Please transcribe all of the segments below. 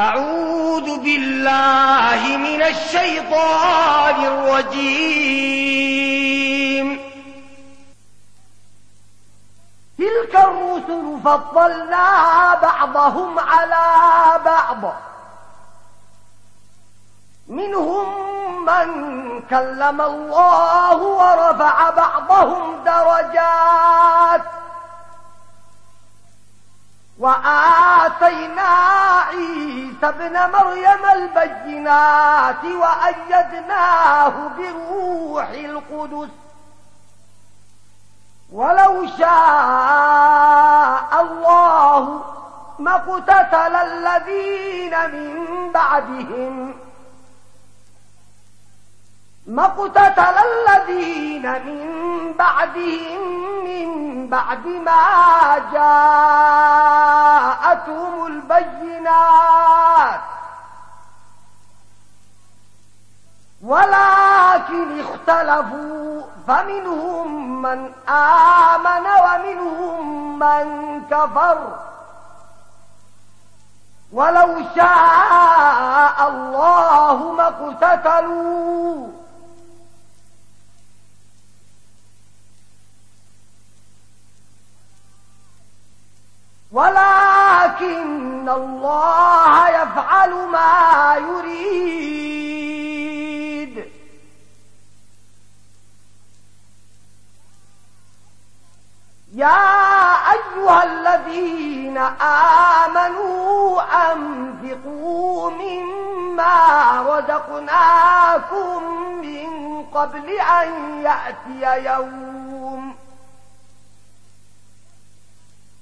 أعوذ بالله من الشيطان الرجيم. تلك الرسل فضلنا بعضهم على بعض. منهم من كلم الله ورفع بعضهم درجات. وآتينا عيسى ابن مريم البينات وأيدناه بروح القدس. ولو شاء الله مقتتل الذين من بعدهم مقتتل الذين من بعدهم من بعد ما جاءتهم البينات. ولكن اختلفوا فمنهم من آمن ومنهم من كفر. ولو شاء الله ما ولكن الله يفعل ما يريد. يا أيها الذين آمنوا أنفقوا مما رزقناكم من قبل أن يأتي يوم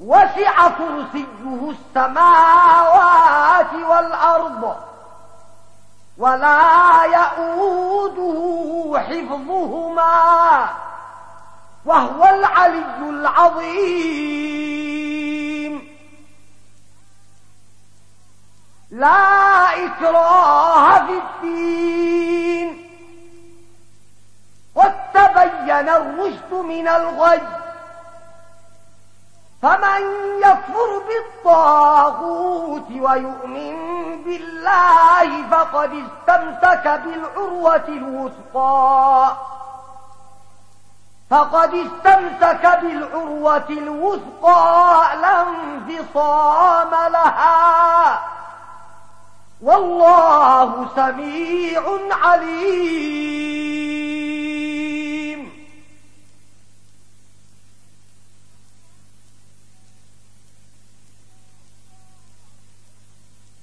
وسع كرسيه السماوات والأرض ولا يؤوده حفظهما وهو العلي العظيم. لا إكراه في الدين. واتبين الرشد من الغي. فمن يكفر بالطاغوت ويؤمن بالله فقد استمسك بالعروة الوثقى. فقد استمسك بالعروة الوثقى لم فصام لها. والله سميع عليم.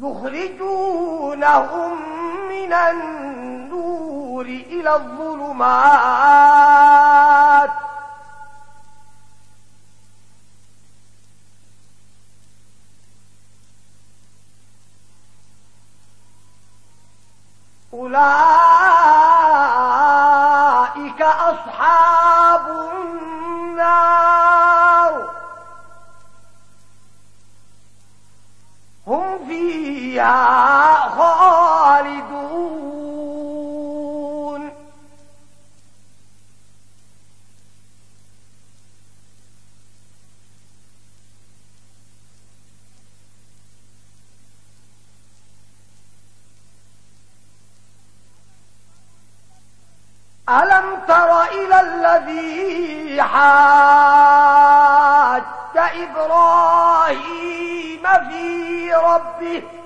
يخرجونهم من النور إلى الظلمات. أولئك خالدون. ألم تر إلى الذي حاج إبراهيم في ربه؟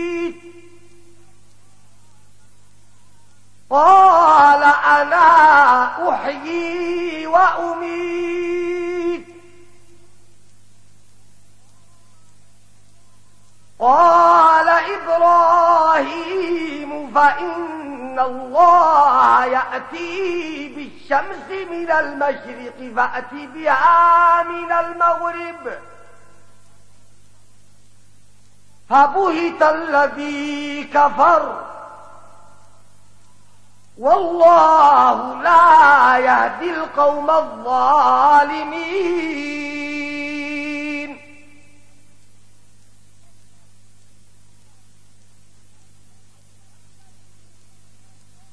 قال أنا أحيي وأميت. قال إبراهيم فإن الله يأتي بالشمس من المشرق فأتي بها من المغرب. فبهت الذي كفر. والله لا يهدي القوم الظالمين.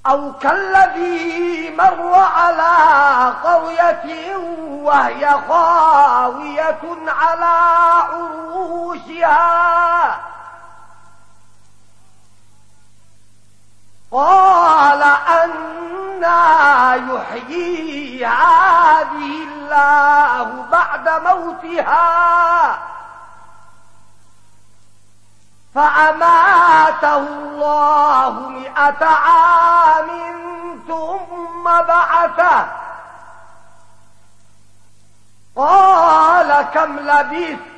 أو كالذي مر على قرية وهي خاوية على عروشها. قال أنا يحيي هذه الله بعد موتها فأماته الله مئة عام ثم بعثه. قال كم لبثت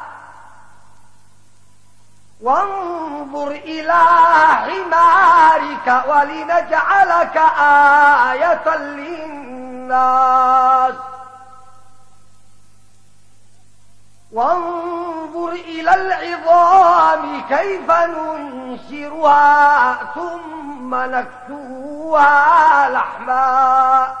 وانظر إلى حمارك ولنجعلك آية للناس. وانظر إلى العظام كيف ننشرها ثم نكتوها لحماً.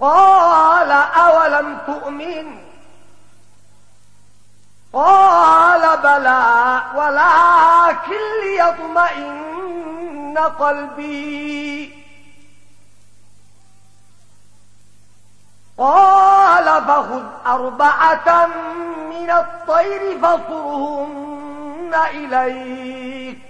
قال أولم تؤمن؟ قال بلى ولكن ليطمئن قلبي. قال فخذ أربعة من الطير فصرهن إليك.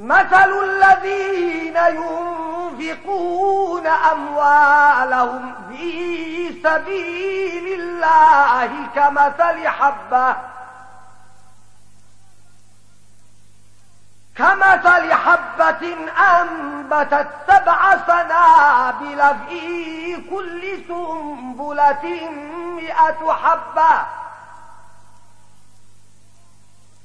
مثل الذين ينفقون أموالهم في سبيل الله كمثل حبة كمثل حبة أنبتت سبع سنابل في كل سنبلة مئة حبة.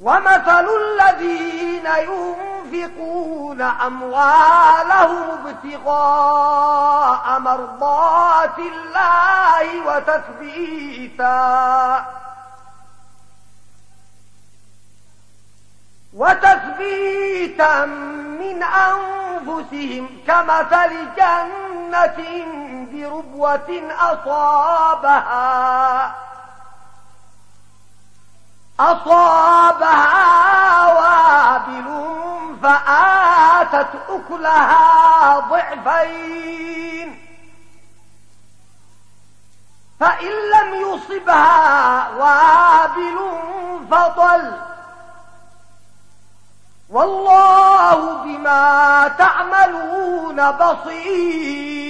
ومثل الذين ينفقون أموالهم ابتغاء مرضات الله وتثبيتا وتثبيتا من أنفسهم كمثل جنة بربوة أصابها أصابها وابل فآتت أكلها ضعفين. فإن لم يصبها وابل فضل. والله بما تعملون بصير.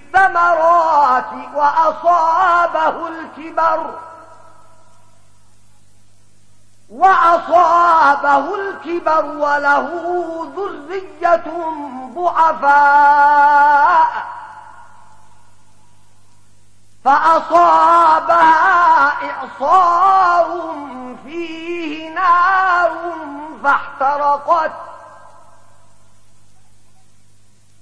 الثمرات وأصابه الكبر وأصابه الكبر وله ذرية ضعفاء فأصابها إعصار فيه نار فاحترقت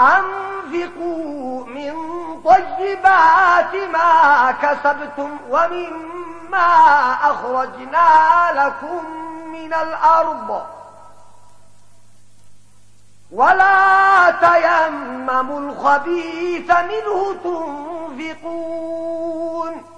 أنفقوا من طيبات ما كسبتم ومما أخرجنا لكم من الأرض. ولا تيمموا الخبيث منه تنفقون.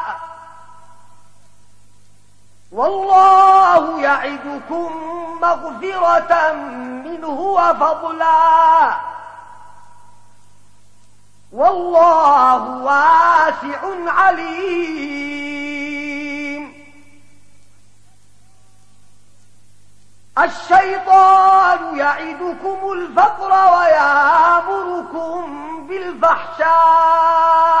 والله يعدكم مغفرة منه وفضلا. والله واسع عليم. الشيطان يعدكم الفقر ويأمركم بالفحشاء.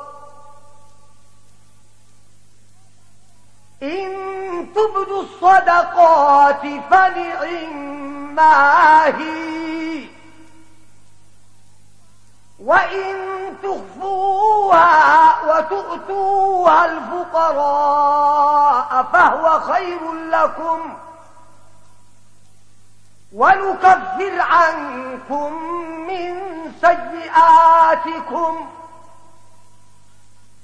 إن تبدوا الصدقات فنعما هي وإن تخفوها وتؤتوها الفقراء فهو خير لكم. ونكفر عنكم من سيئاتكم.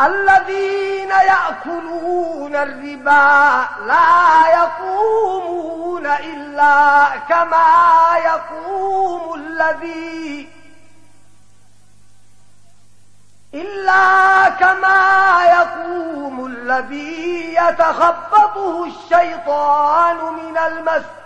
الذين يأكلون الربا لا يقومون إلا كما يقوم الذي إلا كما يقوم الذي يتخبطه الشيطان من المسجد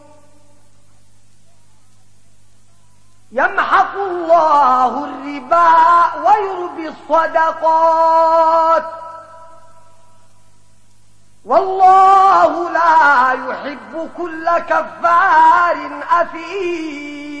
يمحق الله الرباء ويربي الصدقات. والله لا يحب كل كفار أثيم.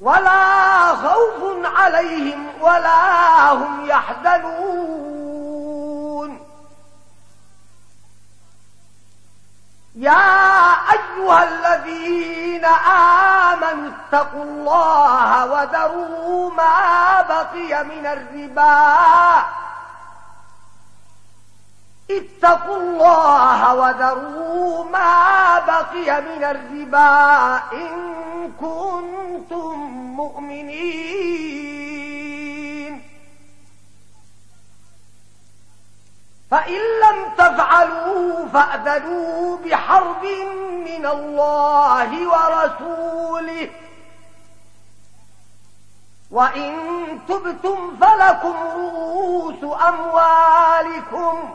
ولا خوف عليهم ولا هم يحزنون. يا أيها الذين آمنوا اتقوا الله وذروا ما بقي من الرباء اتقوا الله وذروا ما بقي من الربا إن كنتم مؤمنين. فإن لم تفعلوا فأذلوا بحرب من الله ورسوله. وإن تبتم فلكم رؤوس أموالكم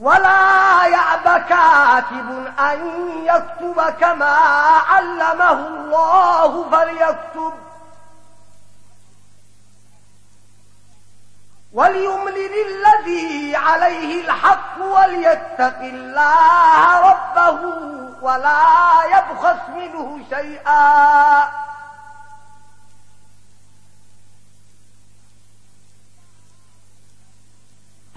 ولا يعب كاتب أن يكتب كما علمه الله فليكتب وليملل الذي عليه الحق وليتق الله ربه ولا يبخس منه شيئا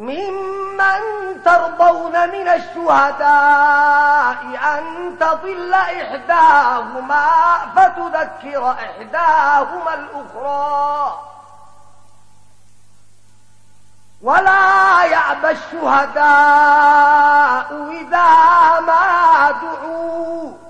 ممن ترضون من الشهداء أن تضل إحداهما فتذكر إحداهما الأخرى. ولا يعبى الشهداء إذا ما دعوه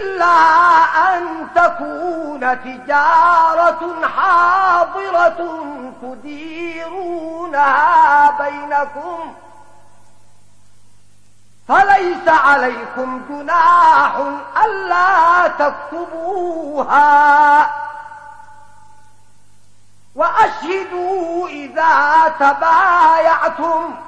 إلا أن تكون تجارة حاضرة تديرونها بينكم. فليس عليكم جناح ألا تكتبوها. وأشهدوا إذا تبايعتم.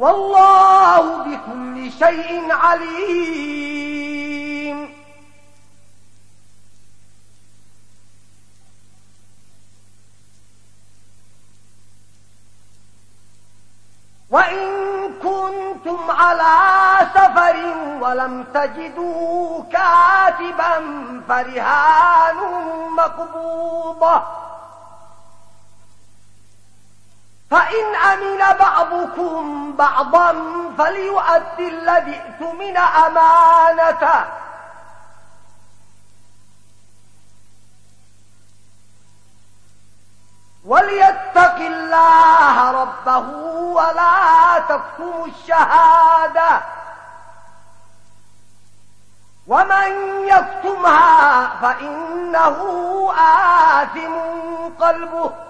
والله بكل شيء عليم. وإن كنتم على سفر ولم تجدوا كاتبا فرهان مقبوضة فإن أمن بعضكم بعضا فليؤدي الذي ائتمن أمانته وليتق الله ربه ولا تكتموا الشهادة ومن يكتمها فإنه آثم قلبه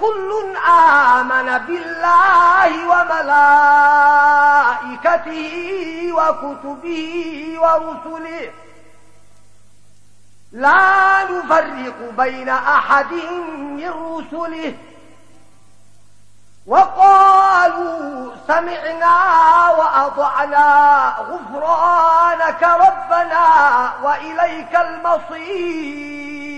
كل آمن بالله وملائكته وكتبه ورسله. لا نفرق بين أحد من رسله. وقالوا سمعنا وأضعنا غفرانك ربنا وإليك المصير.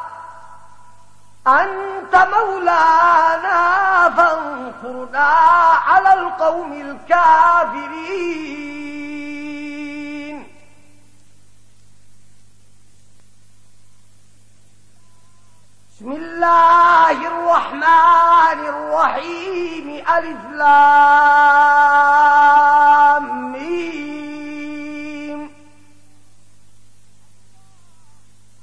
أنت مولانا فانصرنا على القوم الكافرين. بسم الله الرحمن الرحيم. ألف لامين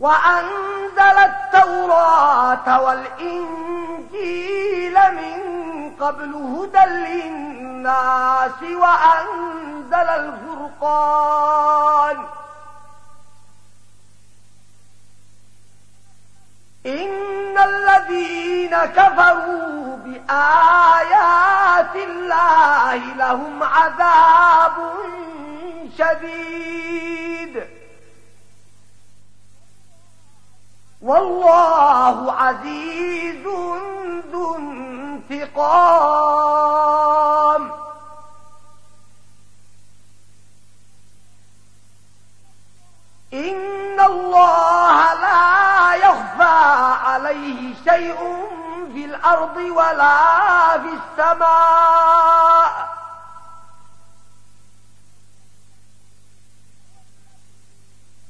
وأنزل التوراة والإنجيل من قبل هدى للناس وأنزل الفرقان. إن الذين كفروا بآيات الله لهم عذاب شديد. والله عزيز ذو انتقام. إن الله لا يخفى عليه شيء في الأرض ولا في السماء.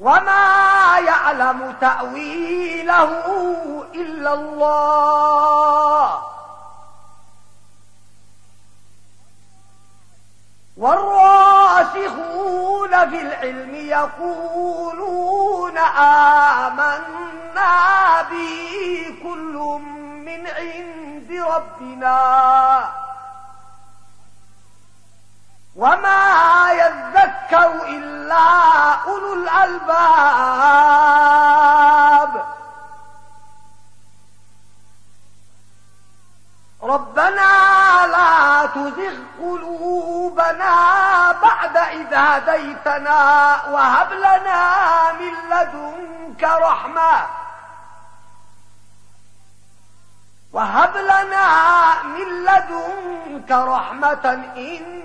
وما يعلم تأويله إلا الله والراسخون في العلم يقولون آمنا به كل من عند ربنا وما يذكر إلا أولو الألباب ربنا لا تزغ قلوبنا بعد إذا ديتنا وهب لنا من لدنك رحمة وهب لنا من لدنك رحمة إن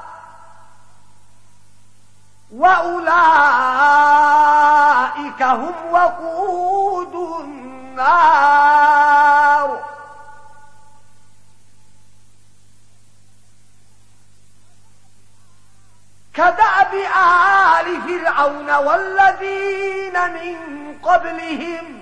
وأولئك هم وقود النار. كدأب آل فرعون والذين من قبلهم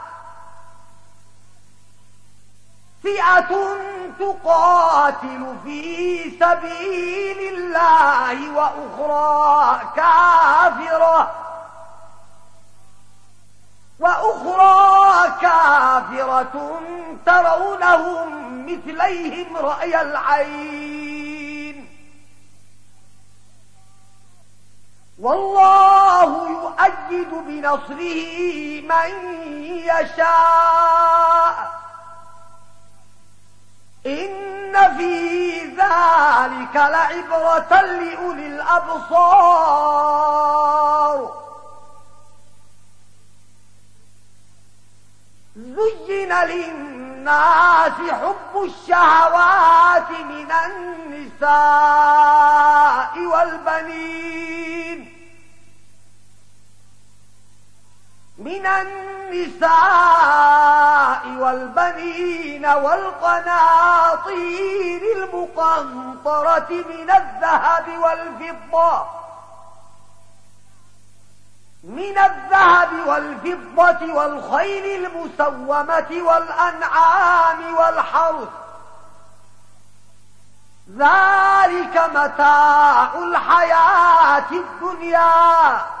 فئة تقاتل في سبيل الله وأخرى كافرة. وأخرى كافرة ترونهم مثليهم رأي العين. والله يؤجد بنصره من يشاء. إن في ذلك لعبرة لأولي الأبصار. زين للناس حب الشهوات من النساء والبنين. من النساء والبنين والقناطير المقنطرة من الذهب والفضة. من الذهب والفضة والخيل المسومة والأنعام والحرث. ذلك متاع الحياة الدنيا.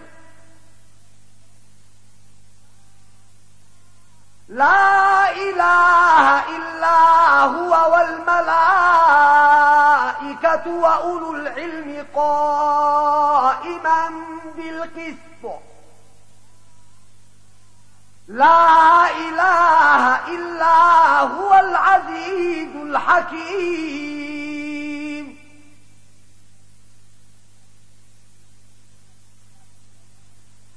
لا إله إلا هو والملائكة وأولو العلم قائما بالقسط. لا إله إلا هو العزيز الحكيم.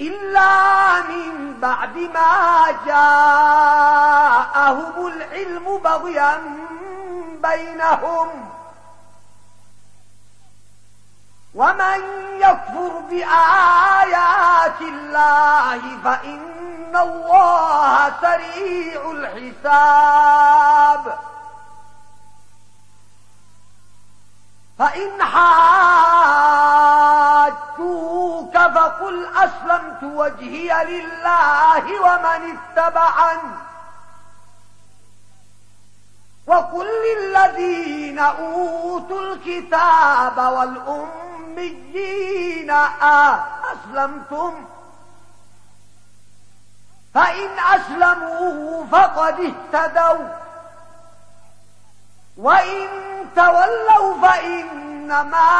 إلا من بعد ما جاءهم العلم بغيا بينهم. ومن يكفر بآيات الله فإن الله سريع الحساب. فإن حاجتوك فقل أسلمت وجهي لله ومن اتبعا وقل للذين أوتوا الكتاب والأميين أسلمتم فإن أسلموا فقد اهتدوا وإن تولوا فإنما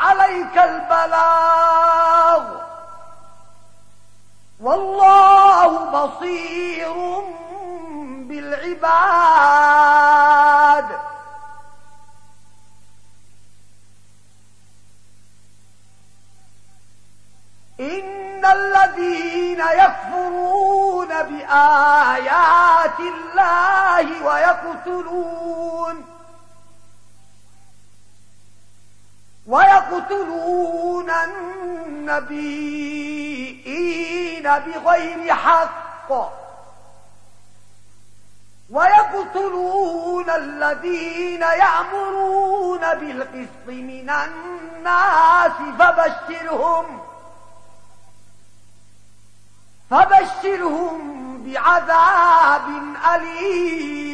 عليك البلاغ. والله بصير بالعباد. إن الذين يكفرون بآيات الله ويقتلون ويقتلون النبيين بغير حق. ويقتلون الذين يأمرون بالقسط من الناس فبشرهم فبشرهم بعذاب أليم.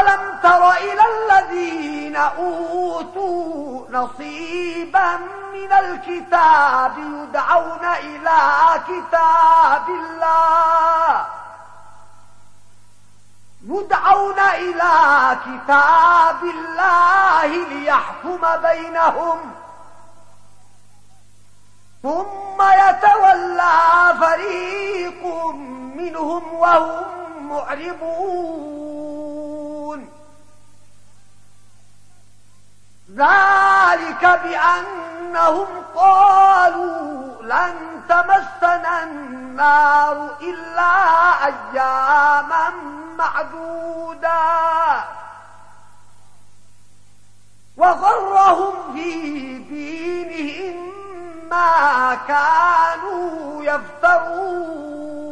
ألم تر إلى الذين أوتوا نصيبا من الكتاب يدعون إلى كتاب الله؟ يدعون إلى كتاب الله ليحكم بينهم. ثم يتولى فريق منهم وهم معربون ذلك بأنهم قالوا لن تمسنا النار إلا أياما معدودا. وغرهم في دينهم ما كانوا يفترون.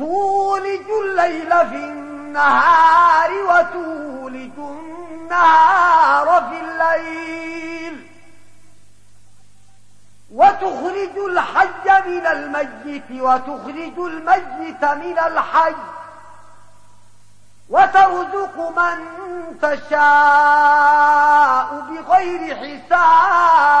تولج الليل في النهار وتولج النهار في الليل وتخرج الحج من الميت وتخرج الميت من الحج وترزق من تشاء بغير حساب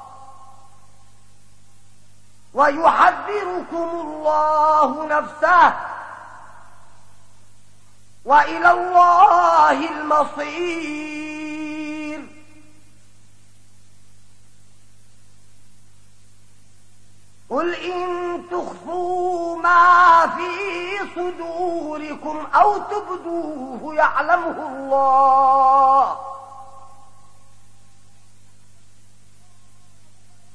ويحذركم الله نفسه وإلى الله المصير قل إن تخفوا ما في صدوركم أو تبدوه يعلمه الله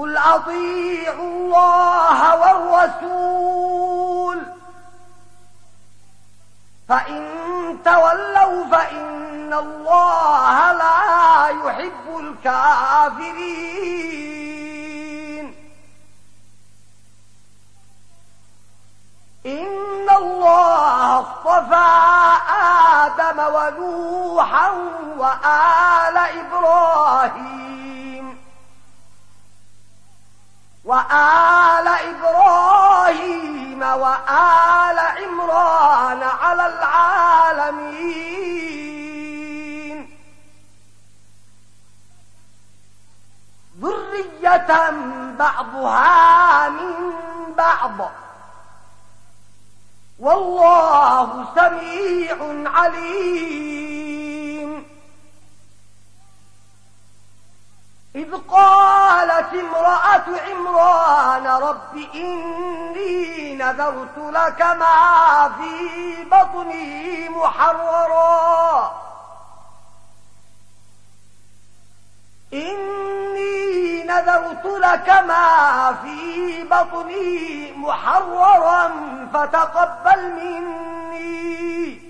قل أطيعوا الله والرسول فإن تولوا فإن الله لا يحب الكافرين إن الله اصطفى آدم ونوحا وآل إبراهيم وآل إبراهيم وآل عمران على العالمين. ذرية بعضها من بعض. والله سميع عليم. إذ قالت امرأة عمران رب إني نذرت لك ما في بطني محررا. إني نذرت لك ما في بطني محررا فتقبل مني.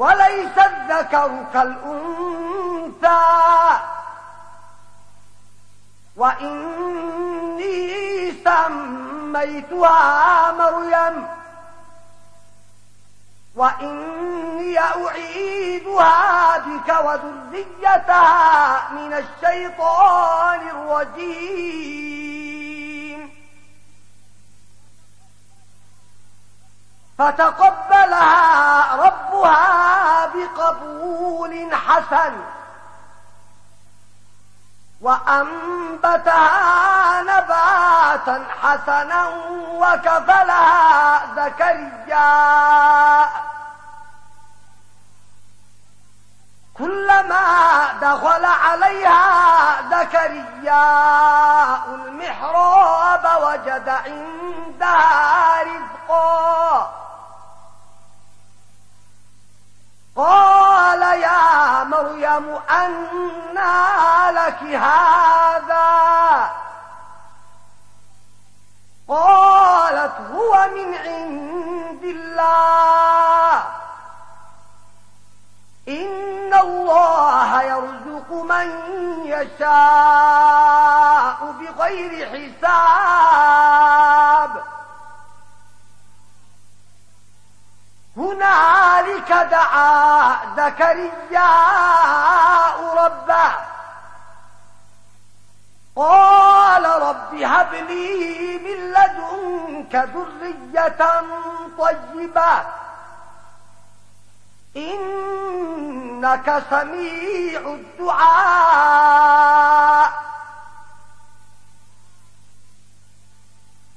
وليس الذكر كالأنثى. وإني سميتها مريم. وإني أعيدها بك وذريتها من الشيطان الرجيم. فتقبلها قبول حسن وأنبتها نباتا حسنا وكفلها زكريا. كلما دخل عليها زكريا المحراب وجد عندها رزقا. قال يا مريم أنا لك هذا؟ قالت هو من عند الله. إن الله يرزق من يشاء بغير حساب. هنالك دعا زكرياء ربه. قال رب هب لي من لدنك ذرية طيبة. إنك سميع الدعاء.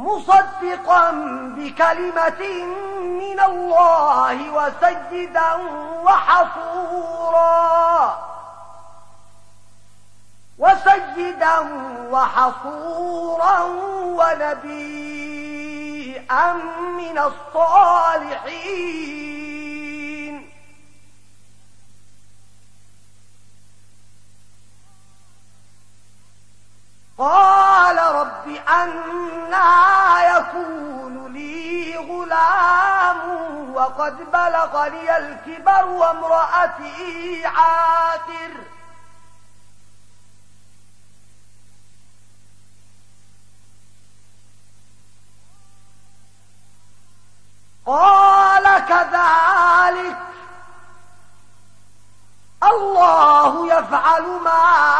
مصدقا بكلمة من الله وسيدا وحصورا وسيدا وحصورا ونبيئا من الصالحين. قال رب أنا يكون لي غلام وقد بلغ لي الكبر وامرأتي عاقر. قال كذلك. الله يفعل ما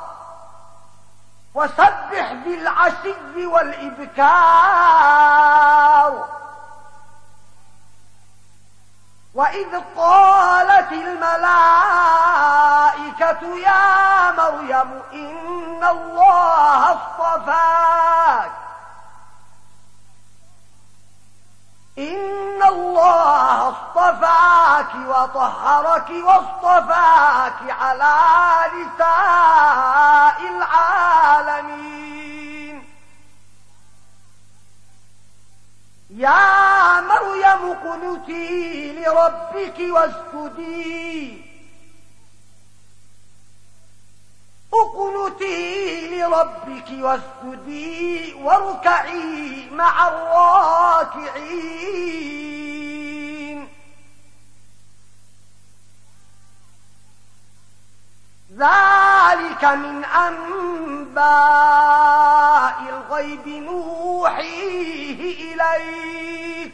وسبح بالعشي والإبكار. وإذ قالت الملائكة يا مريم إن الله اصطفاك. إن الله اصطفاك وطهرك واصطفاك على نساء العالمين. يا مريم قنتي لربك واسجدي. أقنتي لربك واسجدي واركعي مع الراكعين ذلك من أنباء الغيب نوحيه إليك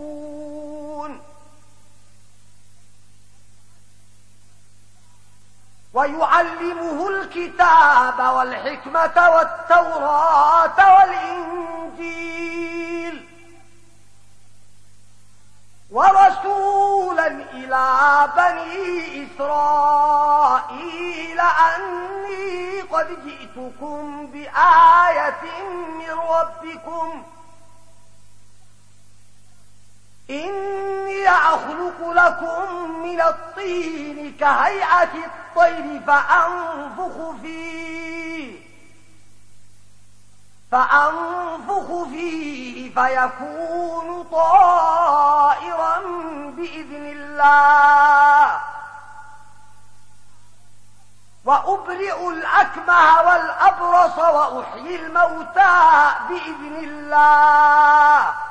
ويعلمه الكتاب والحكمة والتوراة والإنجيل ورسولا إلى بني إسرائيل أني قد جئتكم بآية من ربكم وَرَسُولًا إني أخلق لكم من الطين كهيئة الطير فأنفخ فيه فأنفخ فيه فيكون طائرا بإذن الله. وأبرئ الأكمه والأبرص وأحيي الموتى بإذن الله.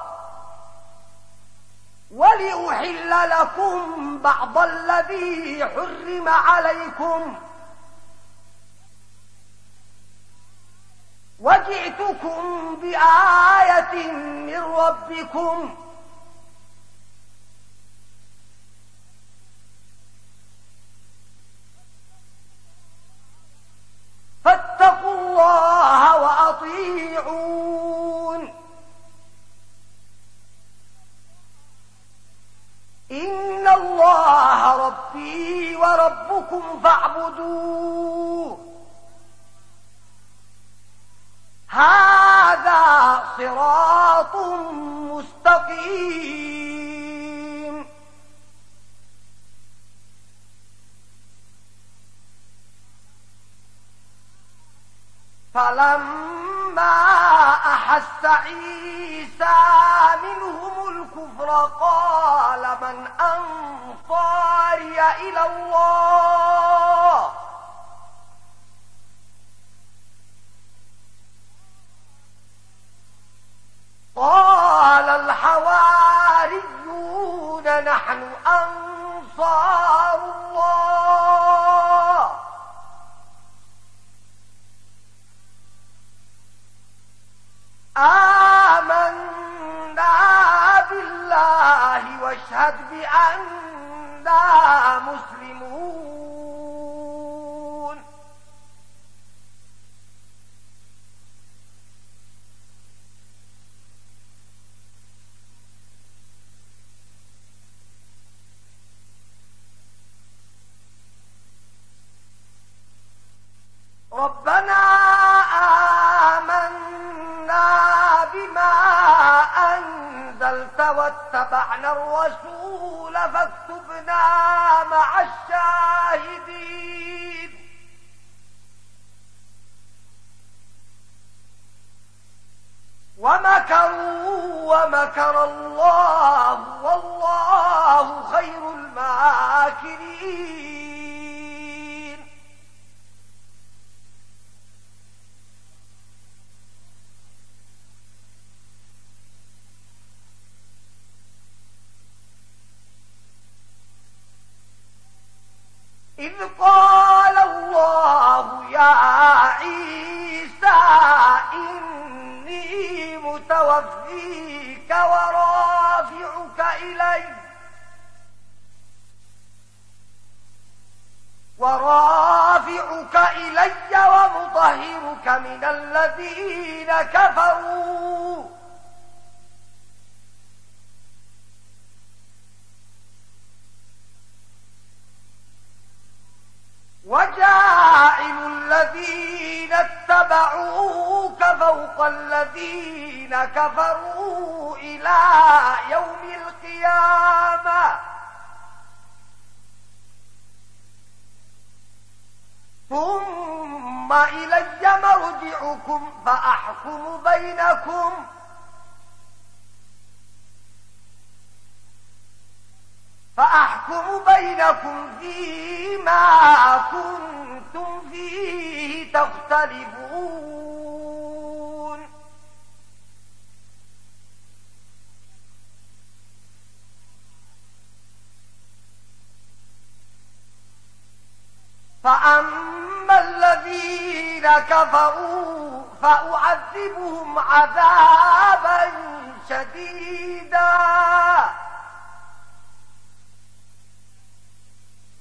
ولأحل لكم بعض الذي حرم عليكم. وجئتكم بآية من ربكم. فاتقوا الله وأطيعون. إن الله ربي وربكم فاعبدوه. هذا صراط مستقيم. فلما أحس عيسى والذين الذين كفروا إلى يوم القيامة. ثم إلي مرجعكم فأحكم بينكم. فأحكم بينكم فيما كنتم فيه تختلفون. فأما الذين كفروا فأعذبهم عذابا شديدا.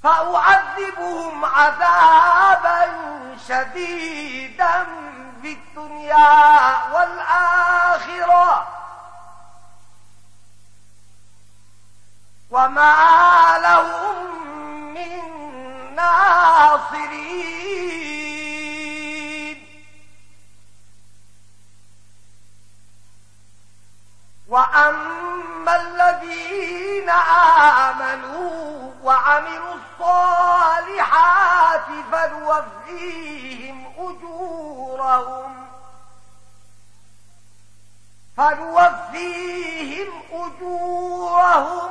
فأعذبهم عذابا شديدا في الدنيا والآخرة. وما لهم من الناصرين. وأما الذين آمنوا وعملوا الصالحات فلوفيهم أجورهم فلوفيهم أجورهم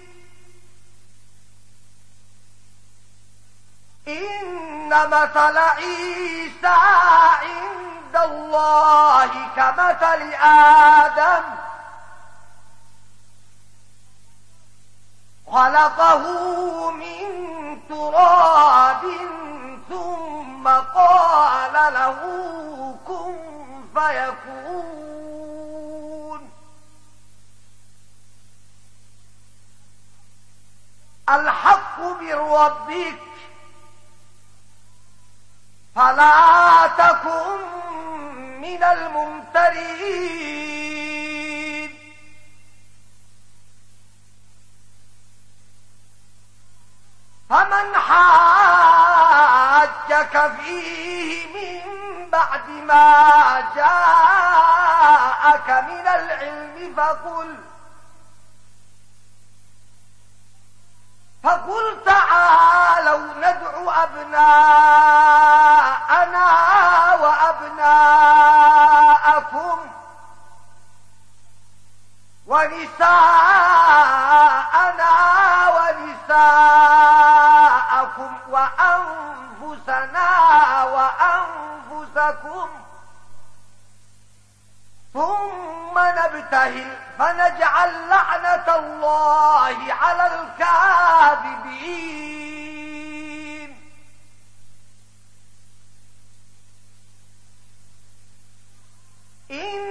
إن مثل عيسى عند الله كمثل آدم خلقه من تراب ثم قال له كن فيكون الحق بربك فلا تكن من الممترين. فمن حاجك فيه من بعد ما جاءك من العلم فقل فقل تعالوا ندعو أبنائنا ونساءنا ونساءكم وأنفسنا وأنفسكم ثم نبتهل فنجعل لعنة الله على الكاذبين. إن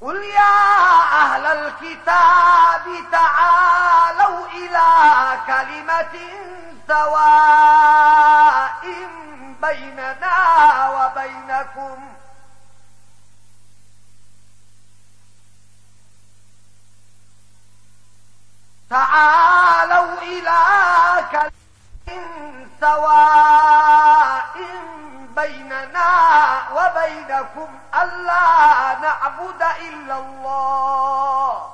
قل يا أهل الكتاب تعالوا إلى كلمة سواء بيننا وبينكم. تعالوا إلى كلمة سواء بيننا وبينكم ألا نعبد إلا الله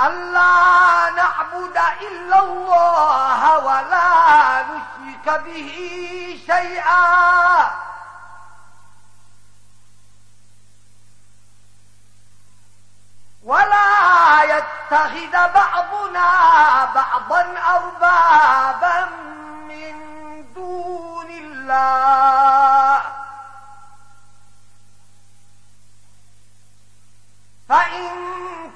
ألا نعبد إلا الله ولا نشرك به شيئا ولا يتخذ بعضنا بعضا أربابا من دون الله. فإن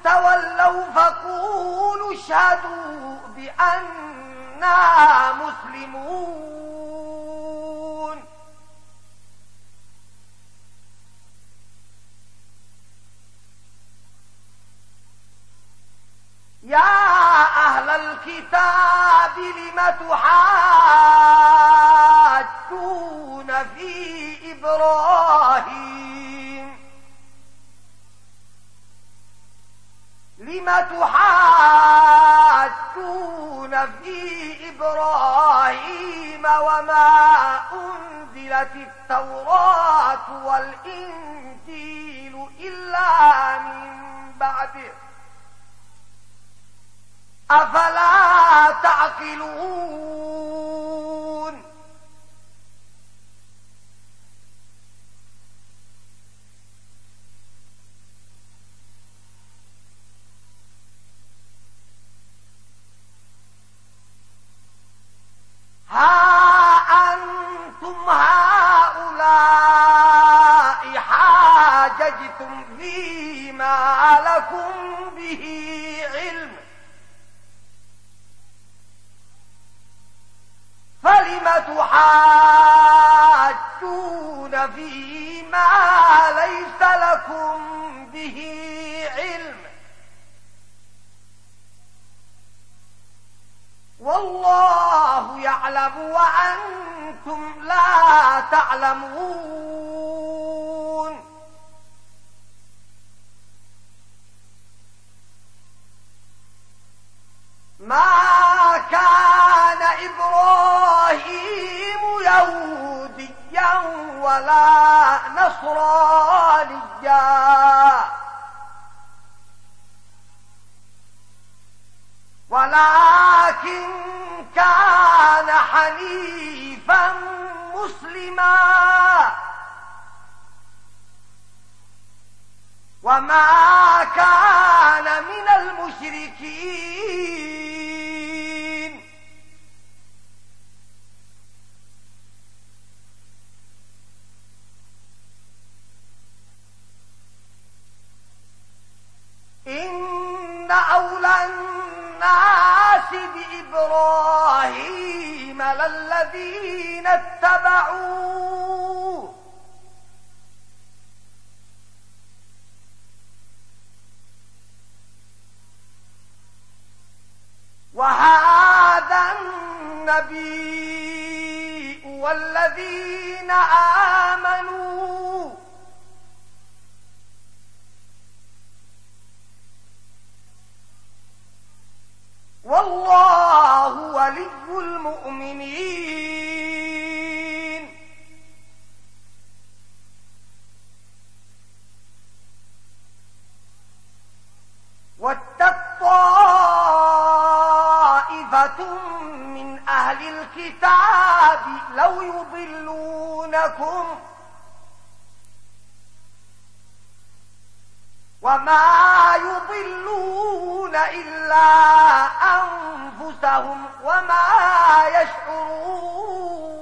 تولوا فقولوا شهدوا بأننا مسلمون. لم تحاجون في إبراهيم. لم تحاجون في إبراهيم وما أنزلت التوراة 路。تعلمون الذين آمنوا. والله الكتاب لو يضلونكم وما يضلون إلا أنفسهم وما يشعرون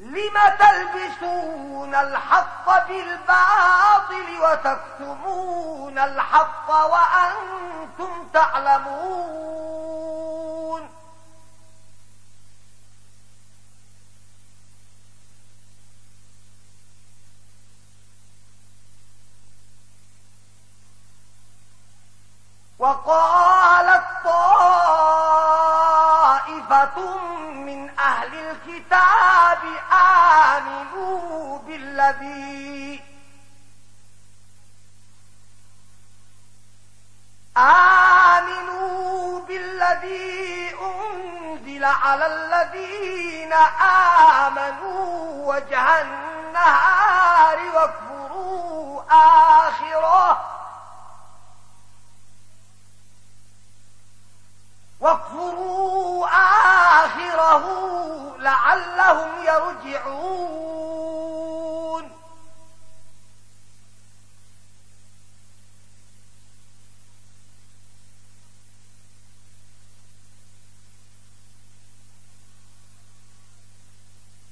لما تلبسون الحق بالباطل وتكتمون الحق وأنتم تعلمون وقالت طائفة من أهل الكتاب آمنوا بالذي آمنوا بالذي أنزل على الذين آمنوا وجه النهار واكفروا آخره واكفروا آخره لعلهم يرجعون.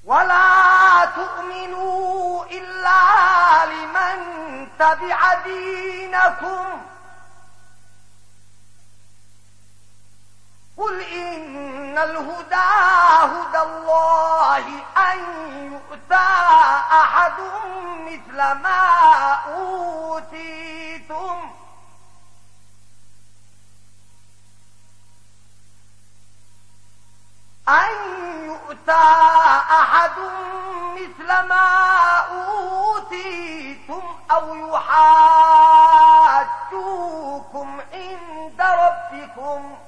ولا تؤمنوا إلا لمن تبع دينكم. إن الهدى هدى الله أن يؤتى أحد مثل ما أوتيتم أن يؤتى أحد مثل ما أوتيتم أو يحاجوكم عند ربكم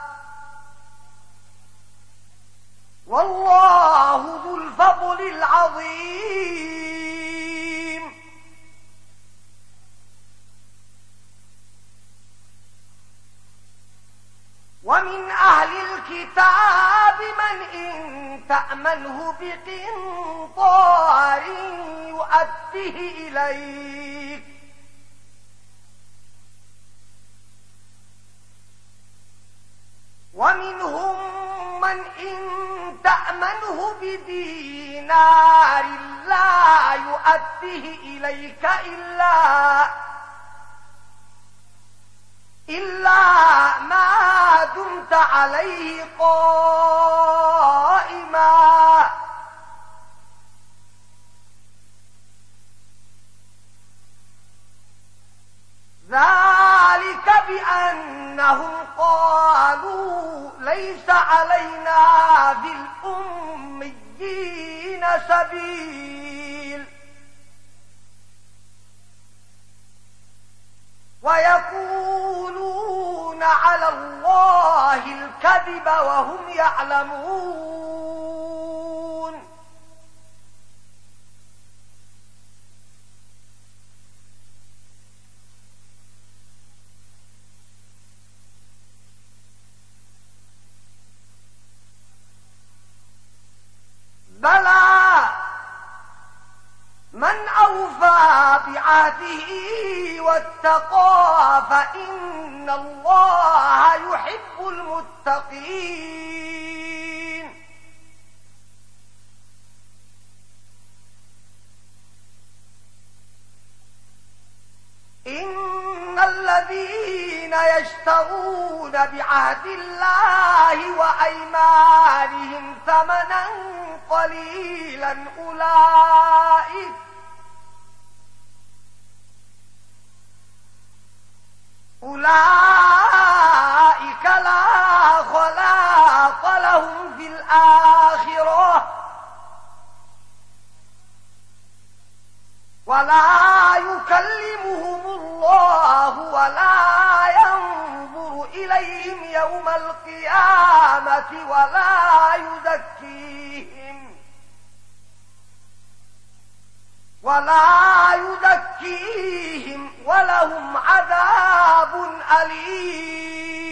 والله ذو الفضل العظيم. ومن أهل الكتاب من إن تأمنه بقنطار يؤده إليك. ومنهم من إن تأمنه بدينار لا يؤديه إليك إلا إلا ما دمت عليه قائما ذلك بأنهم قالوا ليس علينا بالأميين سبيل. ويقولون على الله الكذب وهم يعلمون. بلى من أوفى بعاده واتقى فإن الله يحب المتقين إن الذين يشتغون بعهد الله وأيمانهم ثمنا قليلا أولئك أولئك لا خلاق لهم في الآخرة ولا يكلمهم الله ولا ينظر إليهم يوم القيامة ولا يذكيهم ولا يذكيهم ولهم عذاب أليم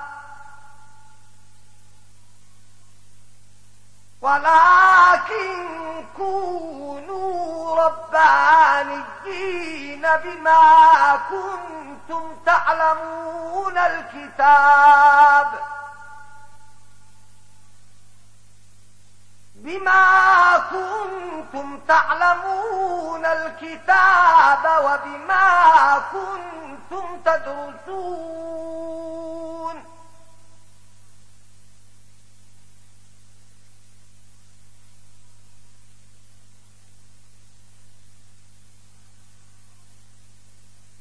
ولكن كونوا ربانيين بما كنتم تعلمون الكتاب بما كنتم تعلمون الكتاب وبما كنتم تدرسون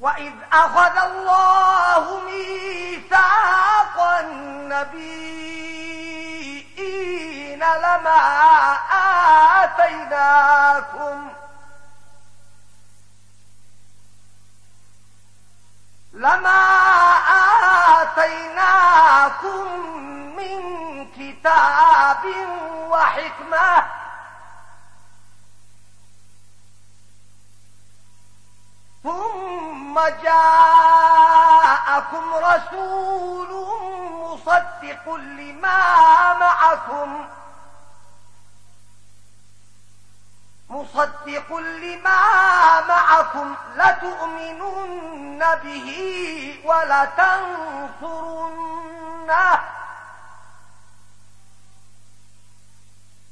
وَإِذْ أَخَذَ اللَّهُ مِيثَاقَ النَّبِيِّينَ لَمَا آتَيْنَاكُمْ لَمَا آتَيْنَاكُمْ مِنْ كِتَابٍ وَحِكْمَةٍ ثم جاءكم رسول مصدق لما معكم. مصدق لما معكم. لتؤمنن به ولتنصرنه.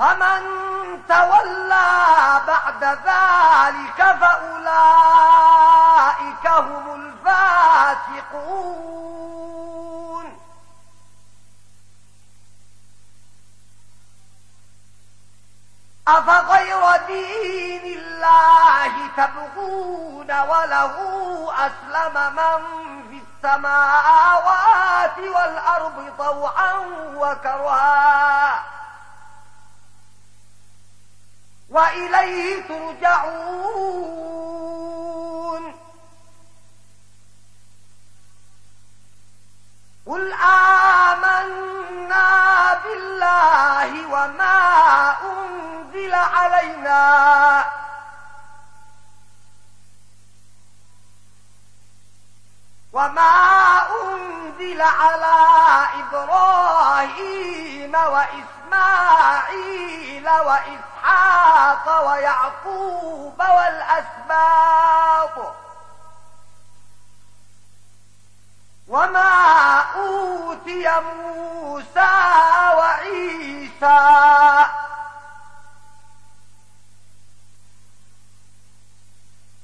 فمن تولى بعد ذلك فأولئك هم الفاتقون أفغير دين الله تبغون وله أسلم من في السماوات والأرض طوعا وكرها؟ وإليه ترجعون قل آمنا بالله وما أنزل علينا وما أنزل على إبراهيم وإسلام إسماعيل وإسحاق ويعقوب والأسباب وما أوتي موسى وعيسى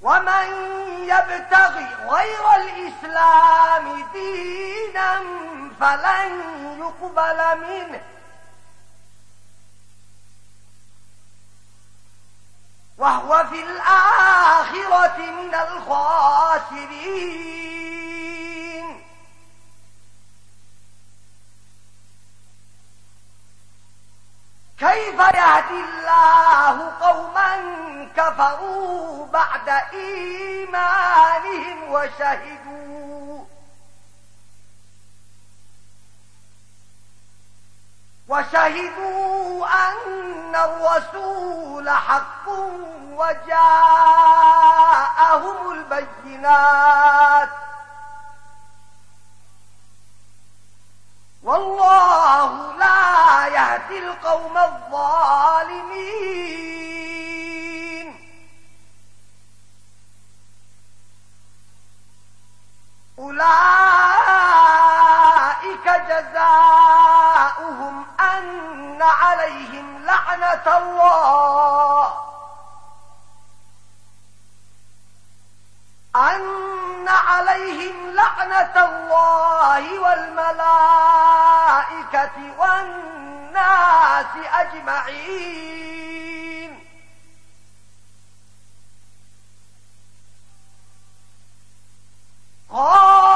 ومن يبتغي غير الإسلام دينا فلن يقبل منه. وهو في الآخرة من الخاسرين. كيف يهدي الله قوما كفروا بعد إيمانهم وشهدوا؟ وشهدوا أن الرسول حق وجاءهم البينات. والله لا يهدي القوم الظالمين. أولئك جزاؤهم أن عليهم لعنة الله. أن عليهم لعنة الله والملائكة والناس أجمعين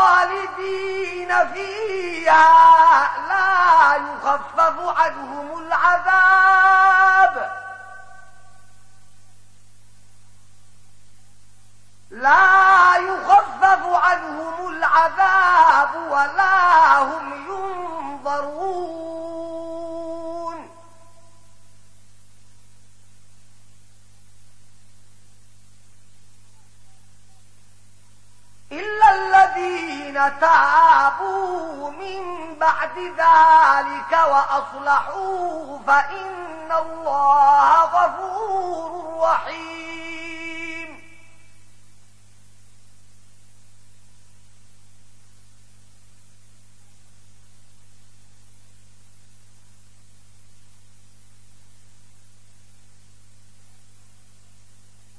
خالدين فيها لا يخفف عنهم العذاب لا يخفف عنهم العذاب ولا هم ينظرون. إلا الذين تعابوا من بعد ذلك وأصلحوا فإن الله غفور رحيم.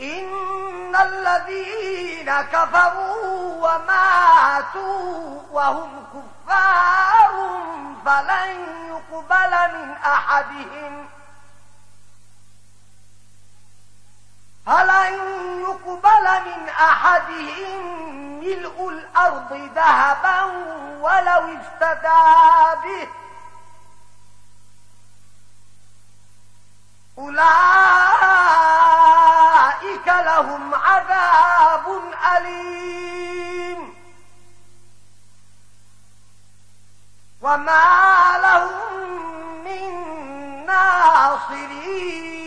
إن الذين كفروا وماتوا وهم كفار فلن يقبل من أحدهم فلن يقبل من أحدهم ملء الأرض ذهبا ولو افتدى به أولئك أولئك لهم عذاب أليم. وما لهم من ناصرين.